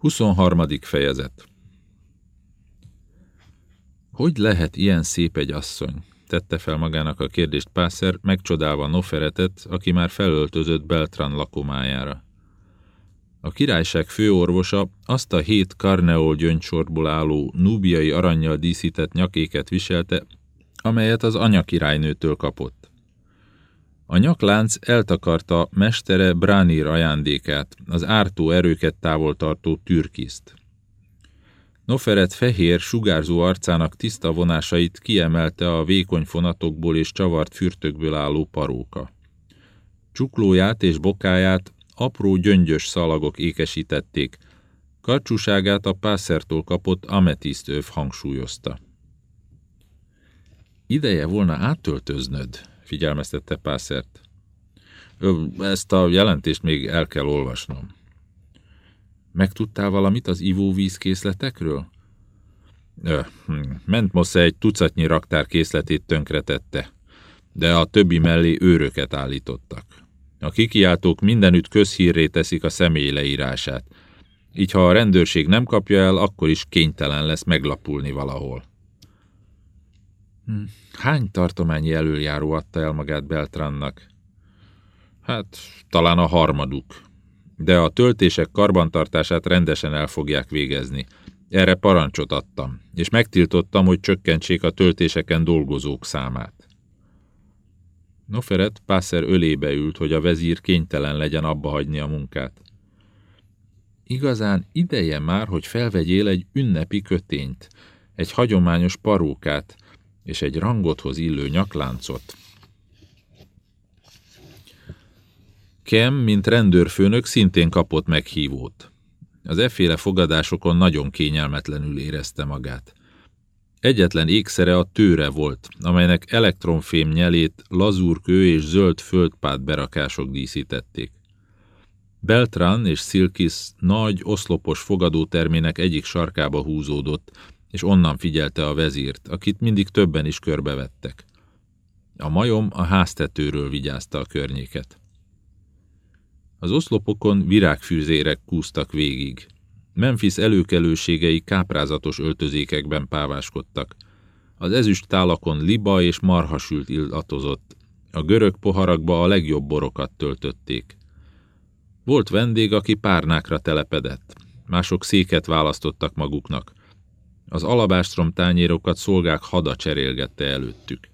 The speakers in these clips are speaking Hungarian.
23. fejezet Hogy lehet ilyen szép egy asszony? Tette fel magának a kérdést Pászer, megcsodálva Noferetet, aki már felöltözött Beltran lakomájára. A királyság főorvosa azt a hét karneol gyöngysorból álló núbiai aranyjal díszített nyakéket viselte, amelyet az anyakirálynőtől kapott. A nyaklánc eltakarta mestere Bránir ajándékát, az ártó erőket távol tartó türkiszt. Noferet fehér, sugárzó arcának tiszta vonásait kiemelte a vékony fonatokból és csavart fürtökből álló paróka. Csuklóját és bokáját apró gyöngyös szalagok ékesítették, karcsúságát a pászertól kapott ametisztöv hangsúlyozta. Ideje volna átöltöznöd, figyelmeztette Pászert. Ezt a jelentést még el kell olvasnom. Megtudtál valamit az ivóvízkészletekről? Hm, ment Mosze egy tucatnyi raktár készletét tönkretette, de a többi mellé őröket állítottak. A kikiáltók mindenütt közhírré teszik a személy leírását, így ha a rendőrség nem kapja el, akkor is kénytelen lesz meglapulni valahol. Hm, hány tartományi előjáró adta el magát Beltrannak? Hát, talán a harmaduk. De a töltések karbantartását rendesen el fogják végezni. Erre parancsot adtam, és megtiltottam, hogy csökkentsék a töltéseken dolgozók számát. Noferet Pászer ölébe ült, hogy a vezír kénytelen legyen abba hagyni a munkát. Igazán ideje már, hogy felvegyél egy ünnepi kötényt, egy hagyományos parókát és egy rangothoz illő nyakláncot. Kem, mint rendőrfőnök, szintén kapott meghívót. Az efféle fogadásokon nagyon kényelmetlenül érezte magát. Egyetlen ékszere a tőre volt, amelynek elektronfém nyelét lazúrkő és zöld földpát berakások díszítették. Beltran és Silkis nagy, oszlopos fogadótermének egyik sarkába húzódott, és onnan figyelte a vezírt, akit mindig többen is körbevettek. A majom a háztetőről vigyázta a környéket. Az oszlopokon virágfűzérek kúztak végig. Memphis előkelőségei káprázatos öltözékekben páváskodtak. Az ezüst tálakon liba és marhasült illatozott. A görög poharakba a legjobb borokat töltötték. Volt vendég, aki párnákra telepedett. Mások széket választottak maguknak. Az alabástrom tányérokat szolgák hada cserélgette előttük.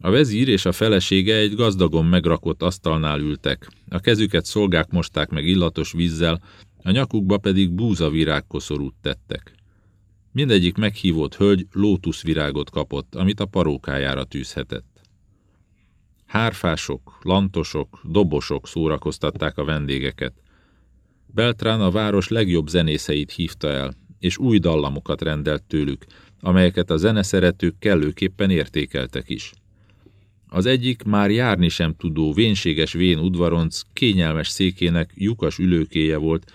A vezír és a felesége egy gazdagon megrakott asztalnál ültek, a kezüket szolgák mosták meg illatos vízzel, a nyakukba pedig búzavirágkoszorút tettek. Mindegyik meghívott hölgy lótuszvirágot kapott, amit a parókájára tűzhetett. Hárfások, lantosok, dobosok szórakoztatták a vendégeket. Beltrán a város legjobb zenészeit hívta el, és új dallamokat rendelt tőlük, amelyeket a zeneszeretők kellőképpen értékeltek is. Az egyik már járni sem tudó vénséges vén udvaronc kényelmes székének lyukas ülőkéje volt,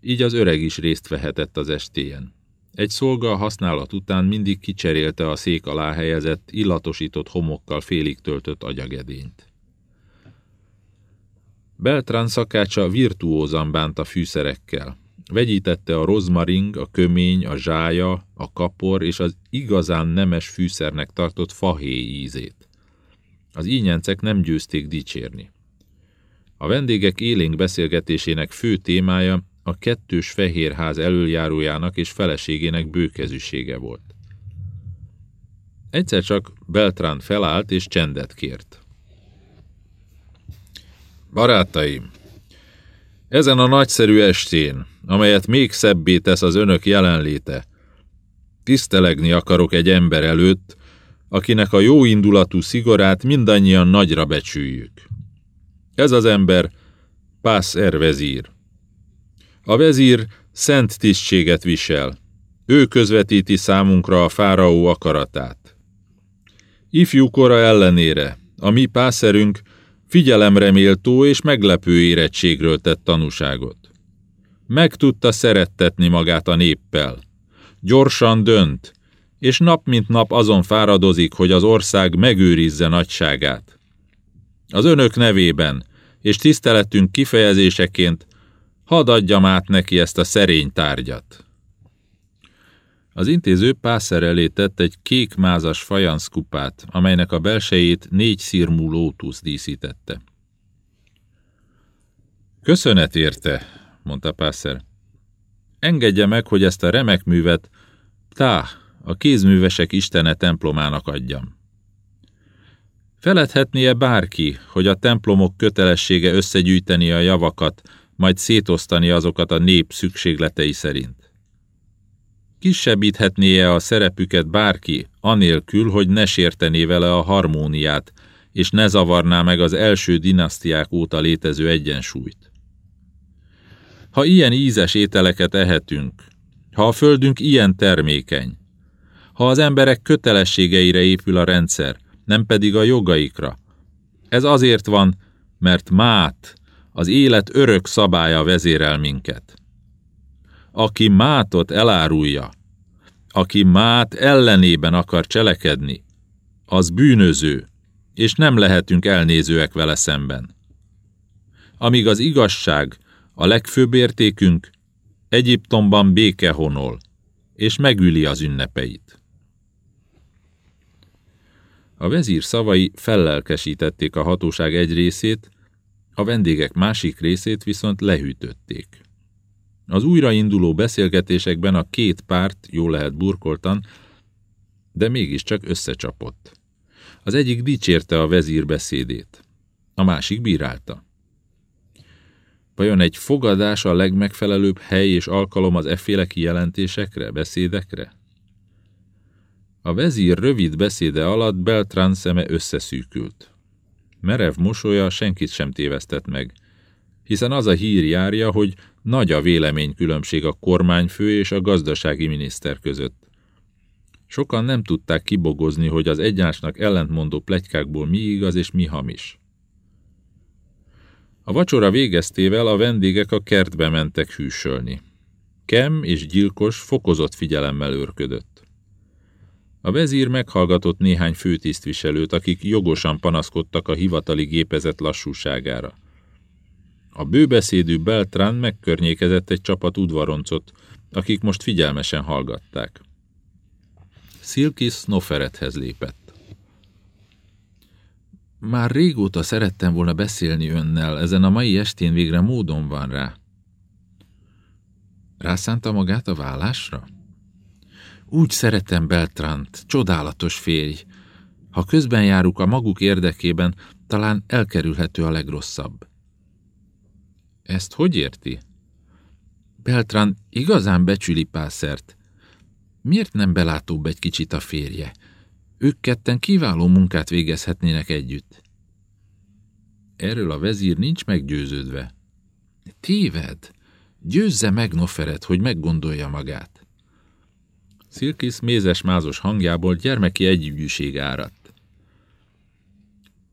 így az öreg is részt vehetett az estéjen. Egy szolga használat után mindig kicserélte a szék alá helyezett, illatosított homokkal félig töltött agyagedényt. Beltrán szakácsa virtuózan bánt a fűszerekkel. Vegyítette a rozmaring, a kömény, a zsája, a kapor és az igazán nemes fűszernek tartott fahéj ízét. Az ínyencek nem győzték dicsérni. A vendégek élénk beszélgetésének fő témája a kettős fehérház előjárójának és feleségének bőkezűsége volt. Egyszer csak Beltrán felállt és csendet kért. Barátaim, ezen a nagyszerű estén, amelyet még szebbé tesz az önök jelenléte, tisztelegni akarok egy ember előtt, akinek a jó indulatú szigorát mindannyian nagyra becsüljük. Ez az ember Pász Ervezír. A vezír szent tisztséget visel. Ő közvetíti számunkra a fáraó akaratát. Ifjú kora ellenére a mi pászerünk figyelemreméltó és meglepő érettségről tett tanúságot. Meg tudta szerettetni magát a néppel. Gyorsan dönt, és nap mint nap azon fáradozik, hogy az ország megőrizze nagyságát. Az önök nevében és tiszteletünk kifejezéseként Hadd adjam át neki ezt a szerény tárgyat. Az intéző pászer elé tett egy kék mázas fajanszkupát, amelynek a belsejét négy szirmú lótusz díszítette. Köszönet érte, mondta Pászer. Engedje meg, hogy ezt a remek művet Tá, a kézművesek istene templomának adjam. Feledhetnie bárki, hogy a templomok kötelessége összegyűjteni a javakat, majd szétosztani azokat a nép szükségletei szerint. Kisebbíthetnie a szerepüket bárki, anélkül, hogy ne sértené vele a harmóniát, és ne zavarná meg az első dinasztiák óta létező egyensúlyt. Ha ilyen ízes ételeket ehetünk, ha a földünk ilyen termékeny, ha az emberek kötelességeire épül a rendszer, nem pedig a jogaikra. Ez azért van, mert mát, az élet örök szabálya vezérel minket. Aki mátot elárulja, aki mát ellenében akar cselekedni, az bűnöző, és nem lehetünk elnézőek vele szemben. Amíg az igazság a legfőbb értékünk, Egyiptomban béke honol, és megüli az ünnepeit. A vezír szavai fellelkesítették a hatóság egy részét, a vendégek másik részét viszont lehűtötték. Az újrainduló beszélgetésekben a két párt jól lehet burkoltan, de mégiscsak összecsapott. Az egyik dicsérte a vezír beszédét, a másik bírálta. Vajon egy fogadás a legmegfelelőbb hely és alkalom az efféle kijelentésekre, beszédekre? A vezír rövid beszéde alatt Beltrán szeme összeszűkült. Merev mosolya senkit sem tévesztett meg, hiszen az a hír járja, hogy nagy a véleménykülönbség a kormányfő és a gazdasági miniszter között. Sokan nem tudták kibogozni, hogy az egymásnak ellentmondó plegykákból mi igaz és mi hamis. A vacsora végeztével a vendégek a kertbe mentek hűsölni. Kem és gyilkos fokozott figyelemmel őrködött. A vezír meghallgatott néhány főtisztviselőt, akik jogosan panaszkodtak a hivatali gépezet lassúságára. A bőbeszédű Beltrán megkörnyékezett egy csapat udvaroncot, akik most figyelmesen hallgatták. Szilkis Noferethez lépett. Már régóta szerettem volna beszélni önnel, ezen a mai estén végre módon van rá. Rászánta magát a vállásra? Úgy szeretem Beltrant, csodálatos férj. Ha közben járunk a maguk érdekében, talán elkerülhető a legrosszabb. Ezt hogy érti? Beltran igazán becsüli Pászert. Miért nem belátóbb egy kicsit a férje? Ők ketten kiváló munkát végezhetnének együtt. Erről a vezír nincs meggyőződve. Téved! Győzze meg Noferet, hogy meggondolja magát. Szilkisz mézes-mázos hangjából gyermeki együgyűség áradt.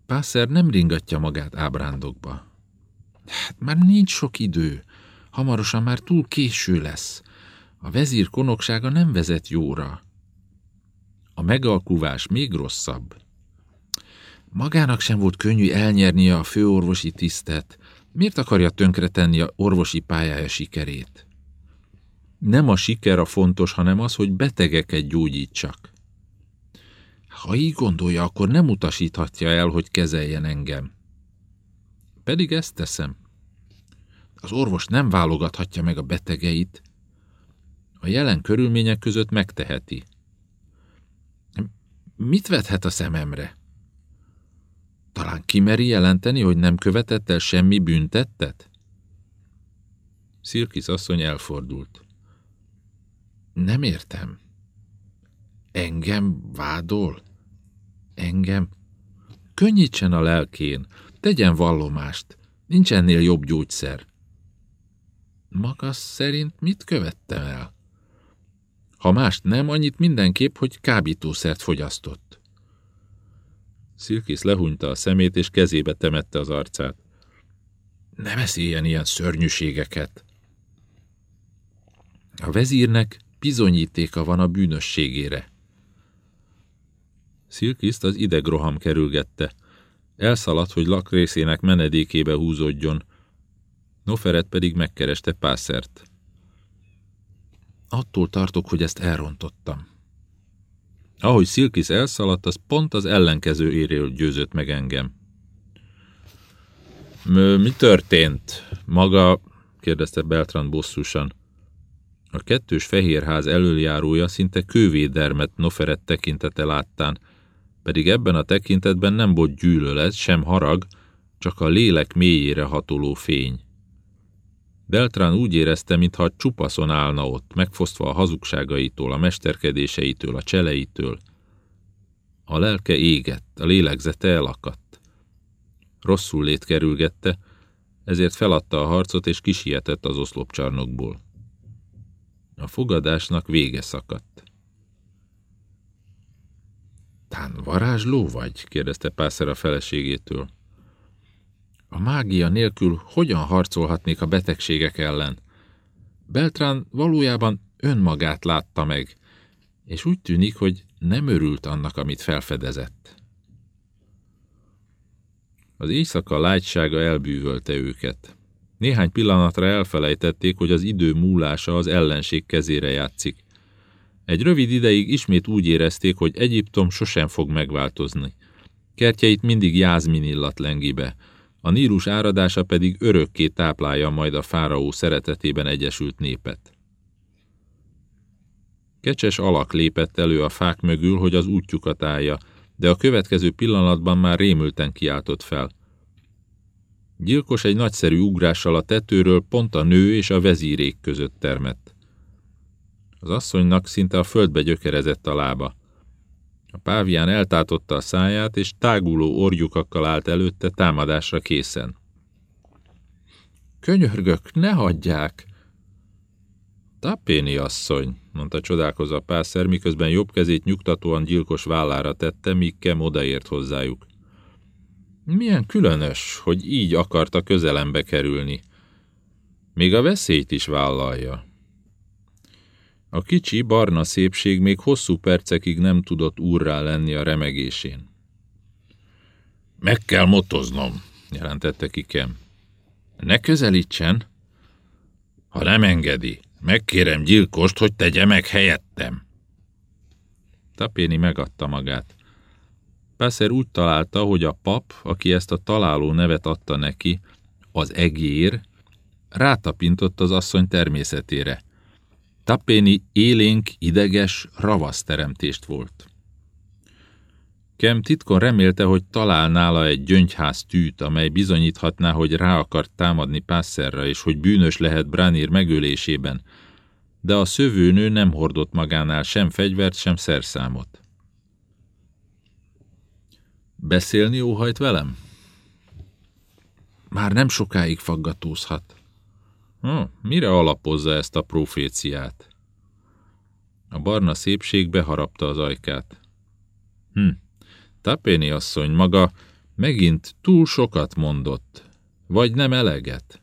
Pászer nem ringatja magát ábrándokba. Hát már nincs sok idő. Hamarosan már túl késő lesz. A vezír konoksága nem vezet jóra. A megalkuvás még rosszabb. Magának sem volt könnyű elnyernie a főorvosi tisztet. Miért akarja tönkretenni a orvosi pályája sikerét? Nem a siker a fontos, hanem az, hogy betegeket gyógyítsak. Ha így gondolja, akkor nem utasíthatja el, hogy kezeljen engem. Pedig ezt teszem. Az orvos nem válogathatja meg a betegeit. A jelen körülmények között megteheti. Mit vethet a szememre? Talán kimeri jelenteni, hogy nem követett el semmi büntettet? Szirkis asszony elfordult. Nem értem. Engem vádol? Engem? Könnyítsen a lelkén, tegyen vallomást. Nincs ennél jobb gyógyszer. Maga szerint mit követtem el? Ha mást nem, annyit mindenképp, hogy kábítószert fogyasztott. Szilkisz lehúnyta a szemét, és kezébe temette az arcát. Ne beszéljen ilyen szörnyűségeket! A vezírnek bizonyítéka van a bűnösségére. Szilkiszt az idegroham kerülgette. Elszaladt, hogy lakrészének menedékébe húzódjon. Noferet pedig megkereste Pászert. Attól tartok, hogy ezt elrontottam. Ahogy Szilkis elszaladt, az pont az ellenkező éréről győzött meg engem. Mi történt? Maga, kérdezte Beltran bosszusan. A kettős fehérház elöljárója szinte kővédermet Noferet tekintete láttán, pedig ebben a tekintetben nem volt gyűlölet, sem harag, csak a lélek mélyére hatoló fény. Beltrán úgy érezte, mintha csupaszon állna ott, megfosztva a hazugságaitól, a mesterkedéseitől, a cseleitől. A lelke égett, a lélegzete elakadt. Rosszul lét kerülgette, ezért feladta a harcot és kisietett az oszlopcsarnokból. A fogadásnak vége szakadt. Tán varázsló vagy? kérdezte Pászer a feleségétől. A mágia nélkül hogyan harcolhatnék a betegségek ellen? Beltrán valójában önmagát látta meg, és úgy tűnik, hogy nem örült annak, amit felfedezett. Az éjszaka lágysága elbűvölte őket. Néhány pillanatra elfelejtették, hogy az idő múlása az ellenség kezére játszik. Egy rövid ideig ismét úgy érezték, hogy Egyiptom sosem fog megváltozni. Kertjeit mindig jázmin illat lengi be, a Nílus áradása pedig örökké táplálja majd a fáraó szeretetében egyesült népet. Kecses alak lépett elő a fák mögül, hogy az útjukat állja, de a következő pillanatban már rémülten kiáltott fel. Gyilkos egy nagyszerű ugrással a tetőről pont a nő és a vezírék között termett. Az asszonynak szinte a földbe gyökerezett a lába. Pávián eltátotta a száját, és táguló orjukakkal állt előtte támadásra készen. Könyörgök, ne hagyják! Tapéni asszony, mondta csodálkozva Pászer, miközben jobb kezét nyugtatóan gyilkos vállára tette, míg Kem odaért hozzájuk. Milyen különös, hogy így akarta közelembe kerülni. Még a veszélyt is vállalja. A kicsi, barna szépség még hosszú percekig nem tudott úrrá lenni a remegésén. Meg kell motoznom, jelentette Kikem. Ne közelítsen. Ha nem engedi, megkérem gyilkost, hogy tegye meg helyettem. Tapéni megadta magát. Pászer úgy találta, hogy a pap, aki ezt a találó nevet adta neki, az egér, rátapintott az asszony természetére – Tappéni élénk, ideges, ravasz teremtést volt. Kem titkon remélte, hogy talál nála egy gyöngyház tűt, amely bizonyíthatná, hogy rá akart támadni Pásszerra, és hogy bűnös lehet Branir megölésében, de a szövőnő nem hordott magánál sem fegyvert, sem szerszámot. Beszélni óhajt velem? Már nem sokáig faggatózhat. Hm, mire alapozza ezt a proféciát? A barna szépség beharapta az ajkát. Hm, Tapéni asszony maga megint túl sokat mondott, vagy nem eleget.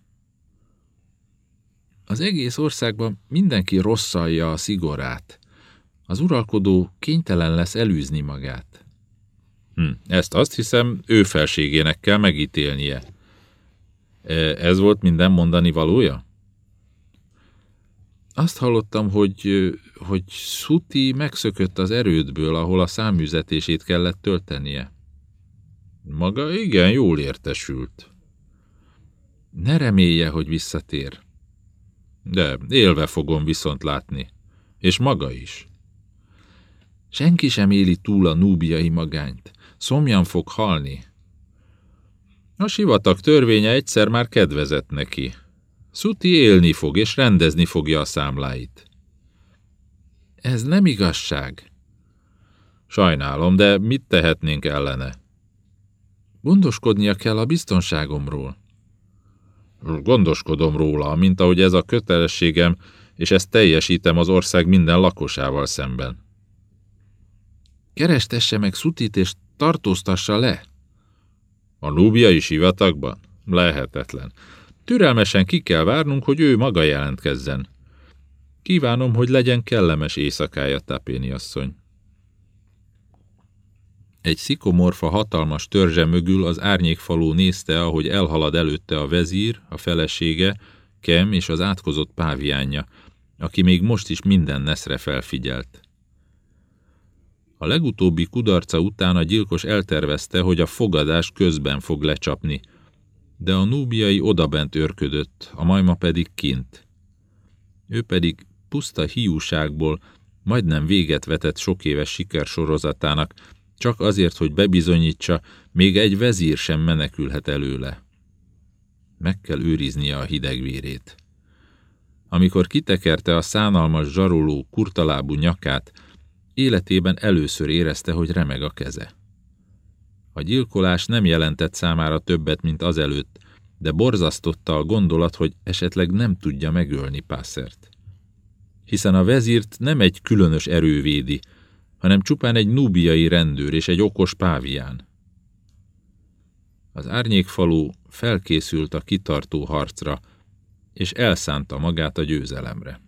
Az egész országban mindenki rosszalja a szigorát. Az uralkodó kénytelen lesz elűzni magát. Hm, ezt azt hiszem, ő felségének kell megítélnie. E, ez volt minden mondani valója? Azt hallottam, hogy, hogy Szuti megszökött az erődből, ahol a száműzetését kellett töltenie. Maga igen, jól értesült. Ne remélje, hogy visszatér. De élve fogom viszont látni. És maga is. Senki sem éli túl a núbiai magányt. Szomjan fog halni. A sivatag törvénye egyszer már kedvezett neki. Szuti élni fog, és rendezni fogja a számláit. Ez nem igazság. Sajnálom, de mit tehetnénk ellene? Gondoskodnia kell a biztonságomról. Gondoskodom róla, mint ahogy ez a kötelességem, és ezt teljesítem az ország minden lakosával szemben. Kerestesse meg Szutit, és tartóztassa le. A núbiai sivatagban? Lehetetlen. Türelmesen ki kell várnunk, hogy ő maga jelentkezzen. Kívánom, hogy legyen kellemes éjszakája, Tapéni asszony. Egy szikomorfa hatalmas törzse mögül az árnyékfalú nézte, ahogy elhalad előtte a vezír, a felesége, Kem és az átkozott páviánja, aki még most is minden neszre felfigyelt. A legutóbbi kudarca után a gyilkos eltervezte, hogy a fogadás közben fog lecsapni, de a núbiai odabent őrködött, a majma pedig kint. Ő pedig puszta hiúságból majdnem véget vetett sok éves sikersorozatának, csak azért, hogy bebizonyítsa, még egy vezír sem menekülhet előle. Meg kell őriznie a hideg vérét. Amikor kitekerte a szánalmas zsaroló, kurtalábú nyakát, életében először érezte, hogy remeg a keze. A gyilkolás nem jelentett számára többet, mint azelőtt, de borzasztotta a gondolat, hogy esetleg nem tudja megölni Pászert. Hiszen a vezírt nem egy különös erő védi, hanem csupán egy núbiai rendőr és egy okos pávián. Az árnyékfalú felkészült a kitartó harcra, és elszánta magát a győzelemre.